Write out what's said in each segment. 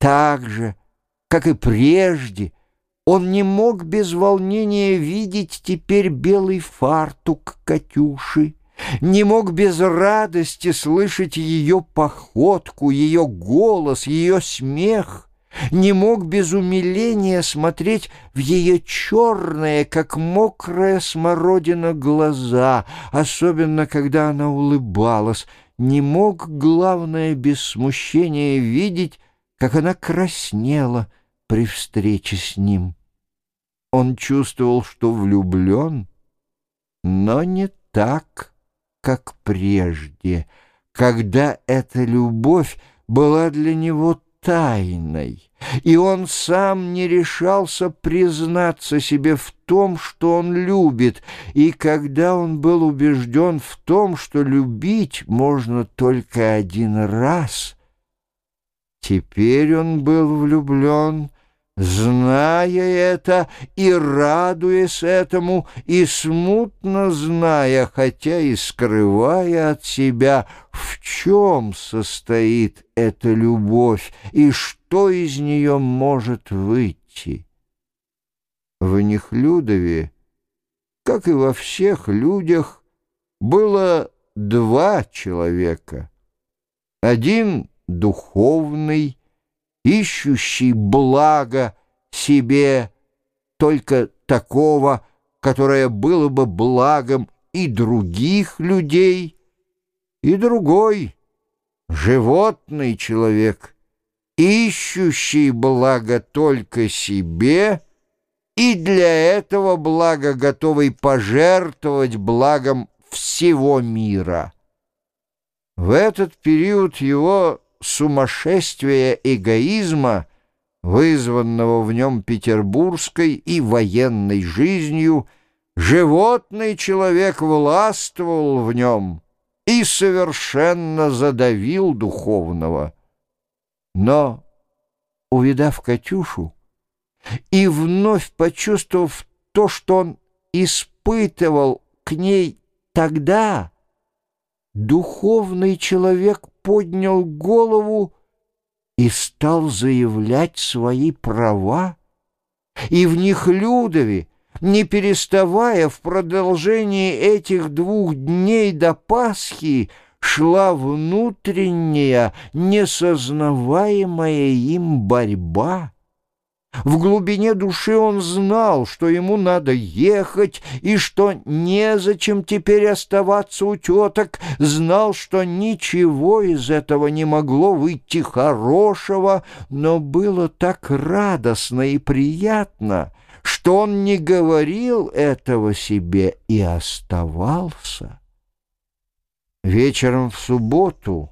Так же, как и прежде, он не мог без волнения видеть теперь белый фартук Катюши, не мог без радости слышать ее походку, ее голос, ее смех, не мог без умиления смотреть в ее черные, как мокрая смородина, глаза, особенно когда она улыбалась, не мог, главное, без смущения видеть, как она краснела при встрече с ним. Он чувствовал, что влюблен, но не так, как прежде, когда эта любовь была для него тайной, и он сам не решался признаться себе в том, что он любит, и когда он был убежден в том, что любить можно только один раз, теперь он был влюблен зная это и радуясь этому, и смутно зная, хотя и скрывая от себя, в чем состоит эта любовь и что из нее может выйти. В Нехлюдове, как и во всех людях, было два человека. Один духовный, ищущий благо себе, только такого, которое было бы благом и других людей, и другой, животный человек, ищущий благо только себе и для этого блага готовый пожертвовать благом всего мира. В этот период его сумасшествия эгоизма, вызванного в нем петербургской и военной жизнью, животный человек властвовал в нем и совершенно задавил духовного. Но, увидав Катюшу и вновь почувствовав то, что он испытывал к ней тогда, духовный человек поднял голову и стал заявлять свои права. И в них Людове, не переставая в продолжении этих двух дней до Пасхи, шла внутренняя, несознаваемая им борьба. В глубине души он знал, что ему надо ехать, и что незачем теперь оставаться у теток, знал, что ничего из этого не могло выйти хорошего, но было так радостно и приятно, что он не говорил этого себе и оставался. Вечером в субботу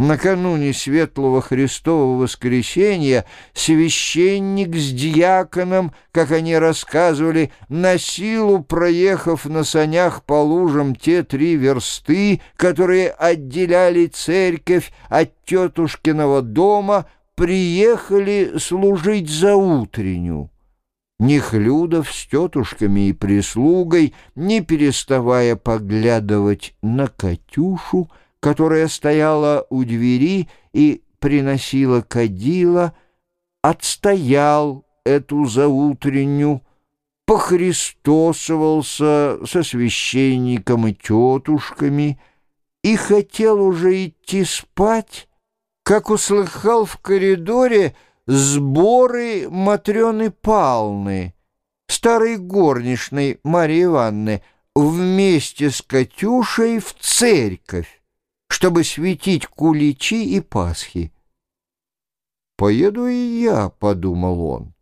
Накануне Светлого Христового Воскресения священник с диаконом, как они рассказывали, на силу проехав на санях по лужам те три версты, которые отделяли церковь от тетушкиного дома, приехали служить за утренню. Нехлюдов с тетушками и прислугой, не переставая поглядывать на Катюшу, которая стояла у двери и приносила кадила, отстоял эту заутреннюю, похристосовался со священником и тетушками и хотел уже идти спать, как услыхал в коридоре сборы Матрёны Палны, старой горничной Марии Ивановны, вместе с Катюшей в церковь чтобы светить куличи и пасхи. «Поеду и я», — подумал он.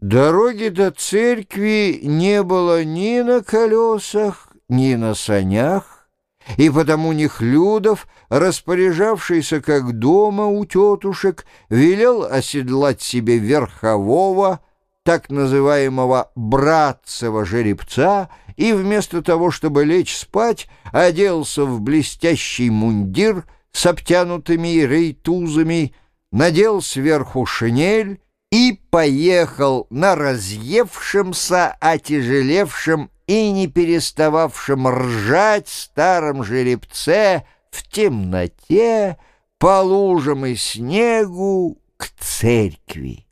Дороги до церкви не было ни на колесах, ни на санях, и потому Нехлюдов, распоряжавшийся как дома у тетушек, велел оседлать себе верхового, так называемого братцева жеребца и вместо того, чтобы лечь спать, оделся в блестящий мундир с обтянутыми рейтузами, надел сверху шинель и поехал на разъевшемся, отяжелевшем и не перестававшем ржать старом жеребце в темноте, по лужам и снегу к церкви.